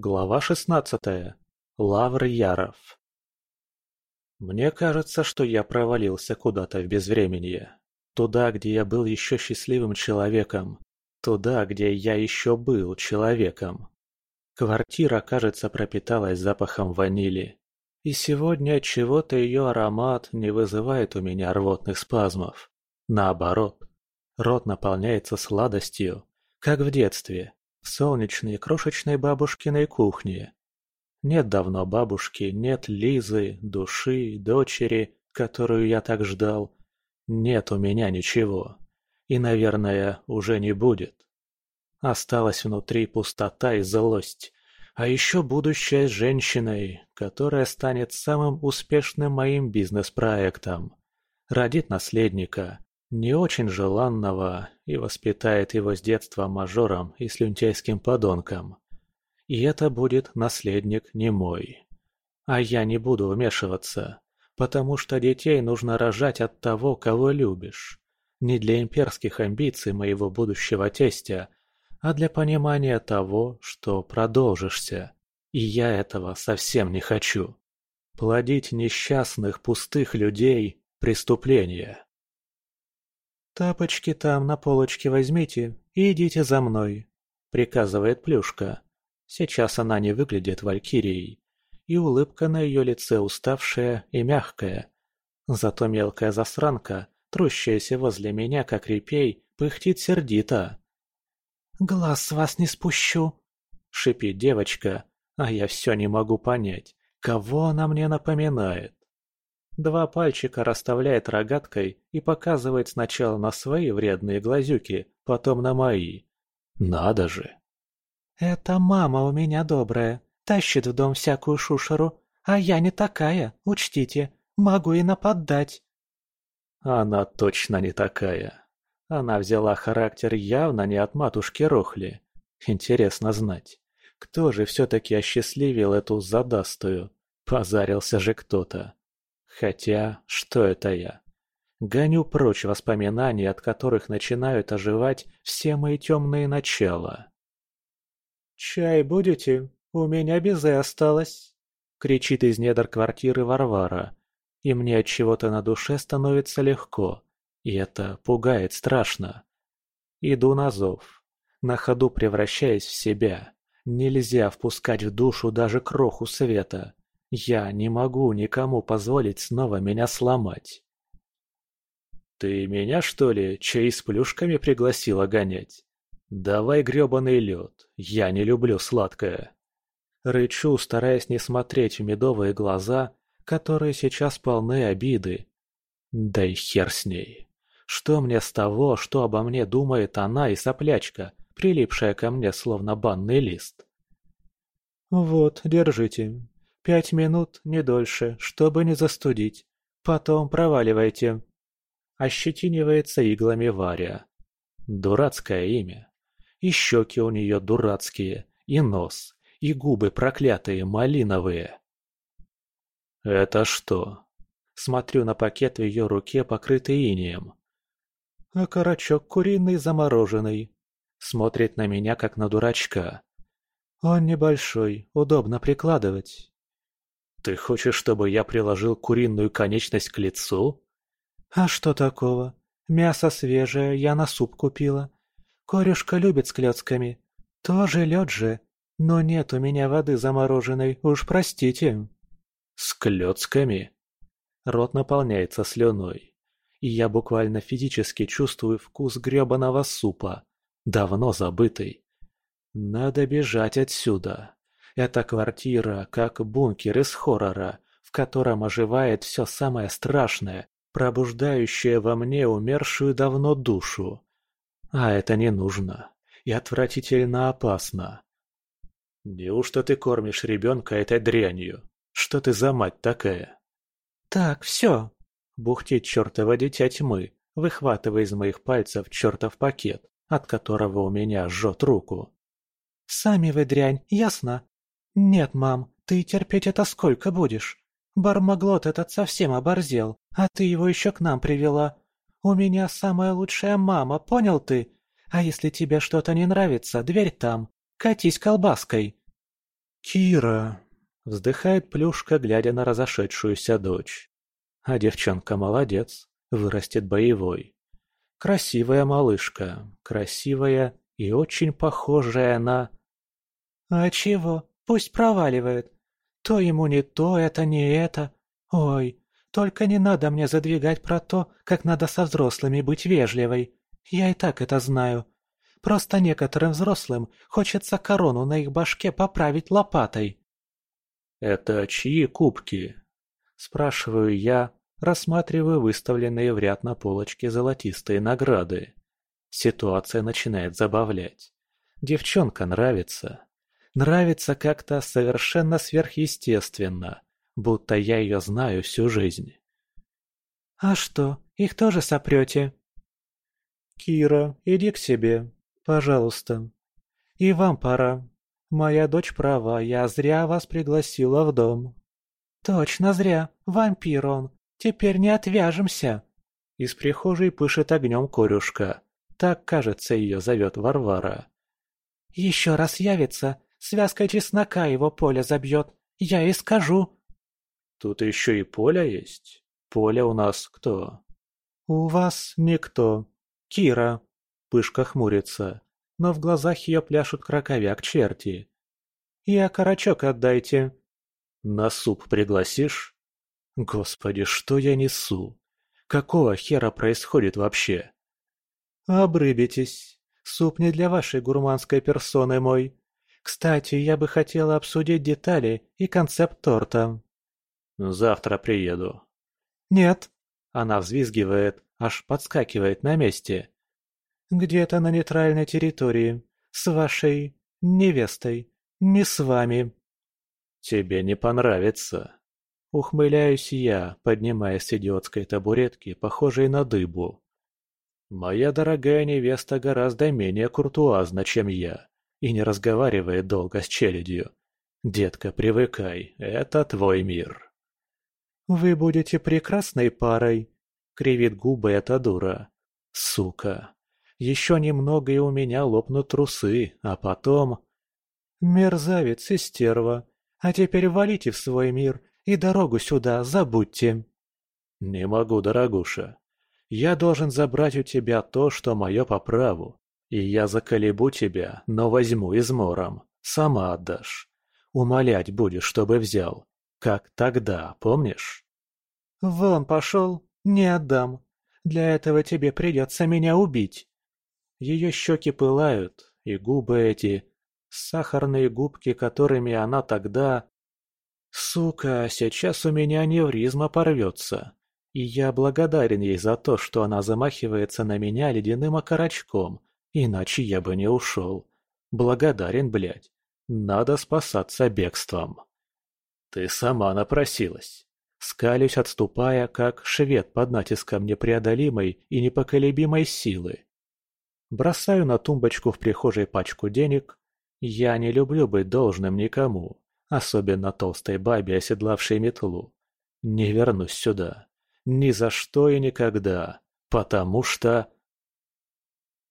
Глава шестнадцатая. Лавр Яров. Мне кажется, что я провалился куда-то в безвременье. Туда, где я был еще счастливым человеком. Туда, где я еще был человеком. Квартира, кажется, пропиталась запахом ванили. И сегодня чего-то ее аромат не вызывает у меня рвотных спазмов. Наоборот, рот наполняется сладостью, как в детстве, солнечной крошечной бабушкиной кухне. Нет давно бабушки, нет Лизы, души, дочери, которую я так ждал. Нет у меня ничего. И, наверное, уже не будет. Осталась внутри пустота и злость. А еще будущее с женщиной, которая станет самым успешным моим бизнес-проектом. Родит наследника, не очень желанного и воспитает его с детства мажором и слюнтяйским подонком. И это будет наследник не мой. А я не буду вмешиваться, потому что детей нужно рожать от того, кого любишь. Не для имперских амбиций моего будущего тестя, а для понимания того, что продолжишься. И я этого совсем не хочу. Плодить несчастных, пустых людей – преступление. «Тапочки там на полочке возьмите и идите за мной», — приказывает Плюшка. Сейчас она не выглядит валькирией, и улыбка на ее лице уставшая и мягкая. Зато мелкая засранка, трущаяся возле меня, как репей, пыхтит сердито. «Глаз с вас не спущу!» — шипит девочка, а я все не могу понять, кого она мне напоминает. Два пальчика расставляет рогаткой и показывает сначала на свои вредные глазюки, потом на мои. Надо же. «Это мама у меня добрая, тащит в дом всякую шушеру, а я не такая, учтите, могу и нападать». Она точно не такая. Она взяла характер явно не от матушки Рохли. Интересно знать, кто же все-таки осчастливил эту задастую? Позарился же кто-то. Хотя, что это я? Гоню прочь воспоминания, от которых начинают оживать все мои темные начала. «Чай будете? У меня безе осталось!» — кричит из недр квартиры Варвара. И мне от чего-то на душе становится легко, и это пугает страшно. Иду на зов, на ходу превращаясь в себя. Нельзя впускать в душу даже кроху света. Я не могу никому позволить снова меня сломать. Ты меня, что ли, чай с плюшками пригласила гонять? Давай грёбаный лед, я не люблю сладкое. Рычу, стараясь не смотреть в медовые глаза, которые сейчас полны обиды. Да и хер с ней. Что мне с того, что обо мне думает она и соплячка, прилипшая ко мне словно банный лист? Вот, держите, Пять минут, не дольше, чтобы не застудить. Потом проваливайте. Ощетинивается иглами Варя. Дурацкое имя. И щеки у нее дурацкие, и нос, и губы проклятые, малиновые. Это что? Смотрю на пакет в ее руке, покрытый инеем. А карачок куриный замороженный. Смотрит на меня, как на дурачка. Он небольшой, удобно прикладывать. «Ты хочешь, чтобы я приложил куриную конечность к лицу?» «А что такого? Мясо свежее, я на суп купила. Корюшка любит с клетками. Тоже лед же. Но нет у меня воды замороженной, уж простите». «С клетками?» Рот наполняется слюной. И я буквально физически чувствую вкус гребаного супа. Давно забытый. Надо бежать отсюда. Эта квартира как бункер из хоррора, в котором оживает все самое страшное, пробуждающее во мне умершую давно душу. А это не нужно. И отвратительно опасно. Неужто ты кормишь ребенка этой дрянью? Что ты за мать такая? Так, все. Бухтит чертова дитя тьмы, выхватывая из моих пальцев чертов пакет, от которого у меня жжет руку. Сами вы дрянь, ясно? «Нет, мам, ты терпеть это сколько будешь? Бармаглот этот совсем оборзел, а ты его еще к нам привела. У меня самая лучшая мама, понял ты? А если тебе что-то не нравится, дверь там. Катись колбаской!» «Кира!» — вздыхает Плюшка, глядя на разошедшуюся дочь. А девчонка молодец, вырастет боевой. Красивая малышка, красивая и очень похожая на... «А чего? Пусть проваливает. То ему не то, это не это. Ой, только не надо мне задвигать про то, как надо со взрослыми быть вежливой. Я и так это знаю. Просто некоторым взрослым хочется корону на их башке поправить лопатой. «Это чьи кубки?» – спрашиваю я, рассматривая выставленные в ряд на полочке золотистые награды. Ситуация начинает забавлять. Девчонка нравится. Нравится как-то совершенно сверхъестественно, будто я ее знаю всю жизнь. «А что, их тоже сопрете?» «Кира, иди к себе, пожалуйста. И вам пора. Моя дочь права, я зря вас пригласила в дом». «Точно зря, вампир он. Теперь не отвяжемся». Из прихожей пышет огнем корюшка. Так, кажется, ее зовет Варвара. «Еще раз явится, связкой чеснока его поле забьет. Я и скажу». «Тут еще и Поля есть? Поля у нас кто?» «У вас никто», «Кира!» Пышка хмурится, но в глазах ее пляшут краковяк черти. «Я карачок отдайте!» «На суп пригласишь?» «Господи, что я несу? Какого хера происходит вообще?» «Обрыбитесь. Суп не для вашей гурманской персоны мой. Кстати, я бы хотела обсудить детали и концепт торта». «Завтра приеду». «Нет». Она взвизгивает, аж подскакивает на месте. «Где-то на нейтральной территории. С вашей... невестой. Не с вами». «Тебе не понравится». Ухмыляюсь я, поднимаясь с идиотской табуретки, похожей на дыбу. Моя дорогая невеста гораздо менее куртуазна, чем я, и не разговаривает долго с челядью. Детка, привыкай, это твой мир. Вы будете прекрасной парой, Кривит губы эта дура. Сука. Еще немного и у меня лопнут трусы, а потом... Мерзавец и стерва. А теперь валите в свой мир и дорогу сюда забудьте. Не могу, дорогуша. Я должен забрать у тебя то, что мое по праву. И я заколебу тебя, но возьму измором. Сама отдашь. Умолять будешь, чтобы взял. Как тогда, помнишь? Вон пошел, «Не отдам. Для этого тебе придется меня убить». Ее щеки пылают, и губы эти, сахарные губки, которыми она тогда... Сука, сейчас у меня аневризма порвется. И я благодарен ей за то, что она замахивается на меня ледяным окорочком, иначе я бы не ушел. Благодарен, блядь. Надо спасаться бегством. Ты сама напросилась. Скалюсь, отступая, как швед под натиском непреодолимой и непоколебимой силы. Бросаю на тумбочку в прихожей пачку денег. Я не люблю быть должным никому, особенно толстой бабе, оседлавшей метлу. Не вернусь сюда. Ни за что и никогда. Потому что...